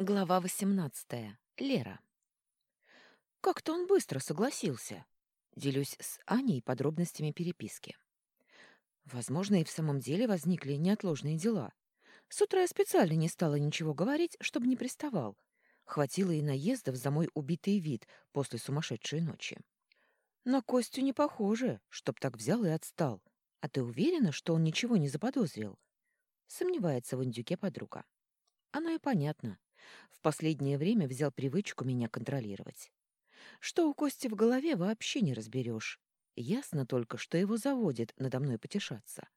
Глава 18. Лера. Как-то он быстро согласился. Делюсь с Аней подробностями переписки. Возможно, и в самом деле возникли неотложные дела. С утра я специально не стала ничего говорить, чтобы не приставал. Хватило и наездов за мой убитый вид после сумасшедшей ночи. На Костю не похоже, чтоб так взял и отстал. А ты уверена, что он ничего не заподозрил? Сомневается в индюке подруга. Оно и понятно. В последнее время взял привычку меня контролировать. Что у Кости в голове вообще не разберешь. Ясно только, что его заводит надо мной потешаться.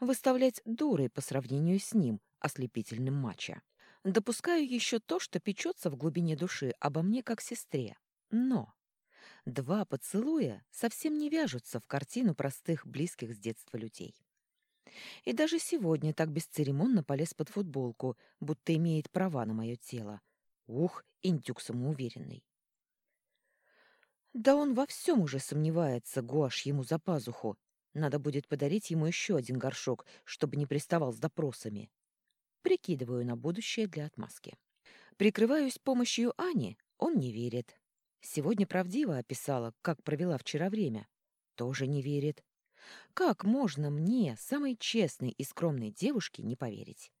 Выставлять дурой по сравнению с ним, ослепительным мачо. Допускаю еще то, что печется в глубине души обо мне как сестре. Но два поцелуя совсем не вяжутся в картину простых, близких с детства людей. И даже сегодня так бесцеремонно полез под футболку, будто имеет права на мое тело. Ух, индюк самоуверенный. Да он во всем уже сомневается, гуашь ему за пазуху. Надо будет подарить ему еще один горшок, чтобы не приставал с допросами. Прикидываю на будущее для отмазки. Прикрываюсь помощью Ани, он не верит. Сегодня правдиво описала, как провела вчера время. Тоже не верит. Как можно мне, самой честной и скромной девушке, не поверить?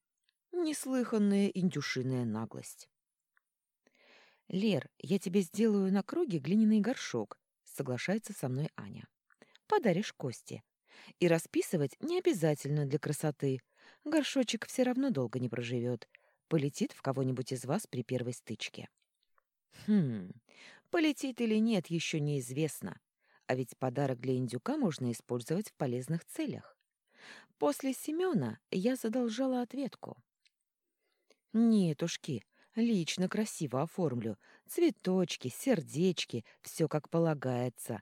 Неслыханная индюшиная наглость. «Лер, я тебе сделаю на круге глиняный горшок», — соглашается со мной Аня. «Подаришь Косте. И расписывать не обязательно для красоты. Горшочек все равно долго не проживет. Полетит в кого-нибудь из вас при первой стычке». «Хм, полетит или нет, еще неизвестно. А ведь подарок для индюка можно использовать в полезных целях. После Семена я задолжала ответку. Нет, ушки, лично красиво оформлю. Цветочки, сердечки, все как полагается.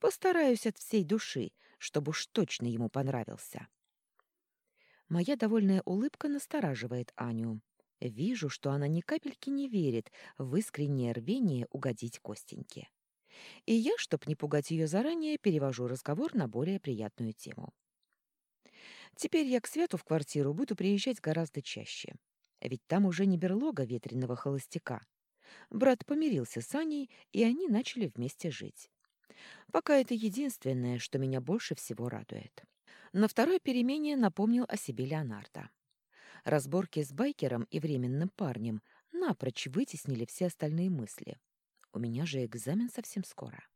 Постараюсь от всей души, чтобы уж точно ему понравился. Моя довольная улыбка настораживает Аню. Вижу, что она ни капельки не верит в искреннее рвение угодить Костеньке. И я, чтоб не пугать ее заранее, перевожу разговор на более приятную тему. Теперь я к Свету в квартиру буду приезжать гораздо чаще. Ведь там уже не берлога ветреного холостяка. Брат помирился с Аней, и они начали вместе жить. Пока это единственное, что меня больше всего радует. На второй перемене напомнил о себе Леонардо. Разборки с байкером и временным парнем напрочь вытеснили все остальные мысли. У меня же экзамен совсем скоро.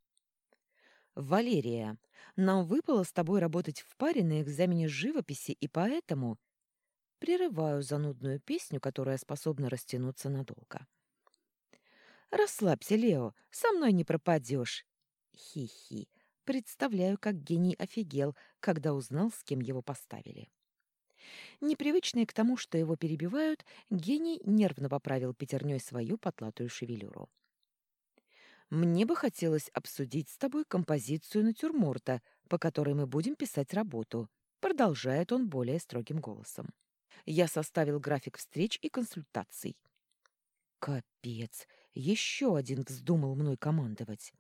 Валерия, нам выпало с тобой работать в паре на экзамене живописи, и поэтому прерываю занудную песню, которая способна растянуться надолго. Расслабься, Лео, со мной не пропадешь. Хи-хи. Представляю, как гений офигел, когда узнал, с кем его поставили. Непривычный к тому, что его перебивают, гений нервно поправил пятерней свою потлатую шевелюру. Мне бы хотелось обсудить с тобой композицию натюрморта, по которой мы будем писать работу, продолжает он более строгим голосом. Я составил график встреч и консультаций. Капец, еще один вздумал мной командовать.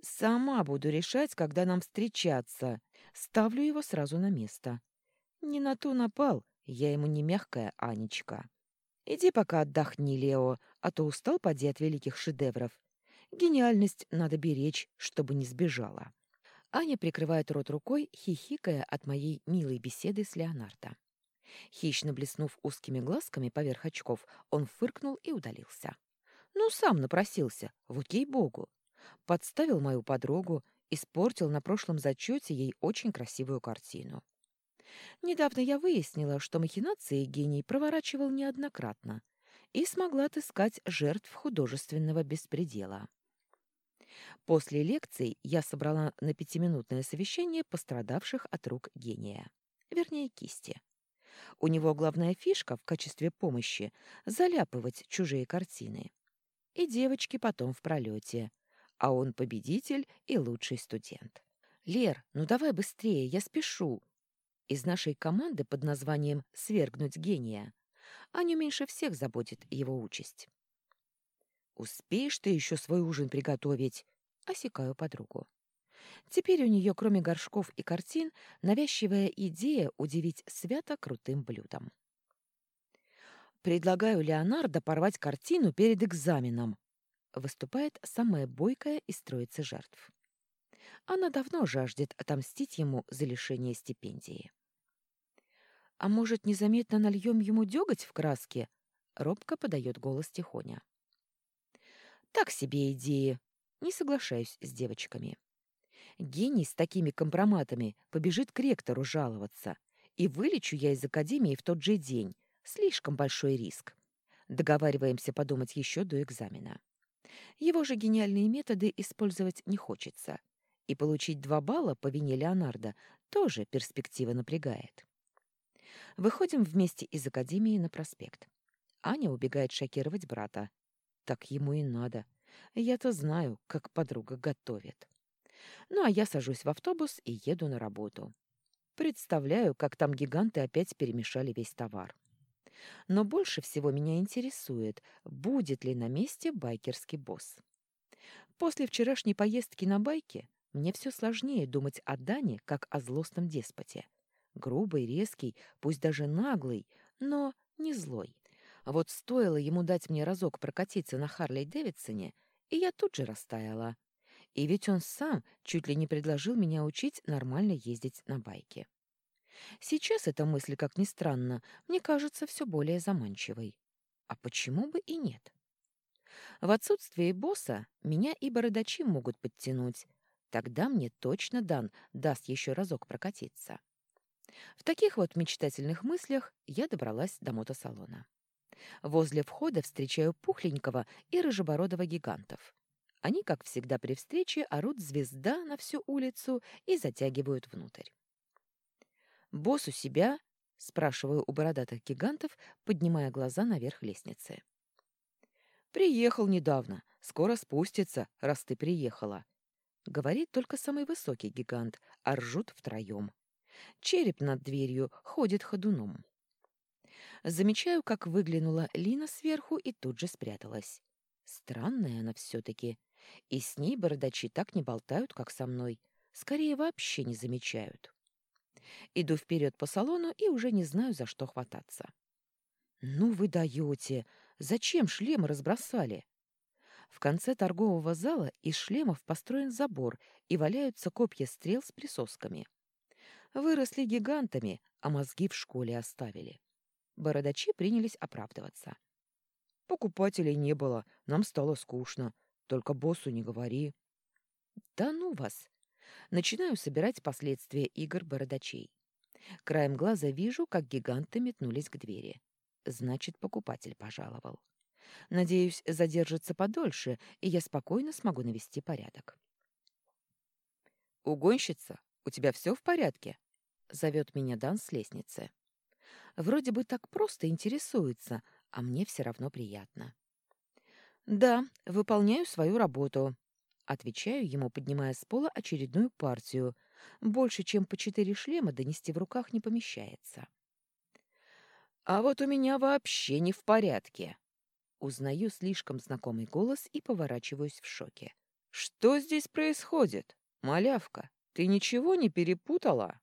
Сама буду решать, когда нам встречаться. Ставлю его сразу на место. Не на ту напал, я ему не мягкая Анечка. Иди пока отдохни, Лео, а то устал поди от великих шедевров. Гениальность надо беречь, чтобы не сбежала. Аня прикрывает рот рукой, хихикая от моей милой беседы с Леонардо. Хищно блеснув узкими глазками поверх очков, он фыркнул и удалился. Ну, сам напросился, вот ей-богу. Подставил мою подругу, испортил на прошлом зачете ей очень красивую картину. Недавно я выяснила, что махинации гений проворачивал неоднократно и смогла отыскать жертв художественного беспредела. После лекций я собрала на пятиминутное совещание пострадавших от рук гения. Вернее, кисти. У него главная фишка в качестве помощи — заляпывать чужие картины. И девочки потом в пролете. А он победитель и лучший студент. «Лер, ну давай быстрее, я спешу!» Из нашей команды под названием «Свергнуть гения» Аню меньше всех заботит его участь. «Успеешь ты еще свой ужин приготовить?» Осекаю подругу. Теперь у нее, кроме горшков и картин, навязчивая идея удивить Свято крутым блюдом. Предлагаю Леонардо порвать картину перед экзаменом. Выступает самая бойкая из троицы жертв. Она давно жаждет отомстить ему за лишение стипендии. «А может, незаметно нальем ему деготь в краске?» Робко подает голос Тихоня. «Так себе идеи. Не соглашаюсь с девочками. Гений с такими компроматами побежит к ректору жаловаться. И вылечу я из академии в тот же день. Слишком большой риск. Договариваемся подумать еще до экзамена. Его же гениальные методы использовать не хочется. И получить два балла по вине Леонардо тоже перспектива напрягает. Выходим вместе из академии на проспект. Аня убегает шокировать брата. Так ему и надо. Я-то знаю, как подруга готовит. Ну, а я сажусь в автобус и еду на работу. Представляю, как там гиганты опять перемешали весь товар. Но больше всего меня интересует, будет ли на месте байкерский босс. После вчерашней поездки на байке мне все сложнее думать о Дане как о злостном деспоте. Грубый, резкий, пусть даже наглый, но не злой. А вот стоило ему дать мне разок прокатиться на Харлей Дэвидсоне, и я тут же растаяла. И ведь он сам чуть ли не предложил меня учить нормально ездить на байке. Сейчас эта мысль, как ни странно, мне кажется все более заманчивой. А почему бы и нет? В отсутствие босса меня и бородачи могут подтянуть. Тогда мне точно Дан даст еще разок прокатиться. В таких вот мечтательных мыслях я добралась до мотосалона. Возле входа встречаю пухленького и рыжебородого гигантов. Они, как всегда при встрече, орут звезда на всю улицу и затягивают внутрь. «Босс у себя?» — спрашиваю у бородатых гигантов, поднимая глаза наверх лестницы. «Приехал недавно. Скоро спустится, раз ты приехала», — говорит только самый высокий гигант, а ржут втроем. Череп над дверью ходит ходуном. Замечаю, как выглянула Лина сверху и тут же спряталась. Странная она все-таки. И с ней бородачи так не болтают, как со мной. Скорее, вообще не замечают. Иду вперед по салону и уже не знаю, за что хвататься. «Ну вы даете! Зачем шлемы разбросали?» В конце торгового зала из шлемов построен забор и валяются копья стрел с присосками. Выросли гигантами, а мозги в школе оставили. Бородачи принялись оправдываться. «Покупателей не было, нам стало скучно. Только боссу не говори. Да ну вас! Начинаю собирать последствия игр бородачей. Краем глаза вижу, как гиганты метнулись к двери. Значит, покупатель пожаловал. Надеюсь, задержится подольше, и я спокойно смогу навести порядок. «Угонщица, у тебя все в порядке?» — зовет меня Дан с лестницы. Вроде бы так просто интересуется, а мне все равно приятно. «Да, выполняю свою работу», — отвечаю ему, поднимая с пола очередную партию. Больше, чем по четыре шлема, донести в руках не помещается. «А вот у меня вообще не в порядке». Узнаю слишком знакомый голос и поворачиваюсь в шоке. «Что здесь происходит? Малявка, ты ничего не перепутала?»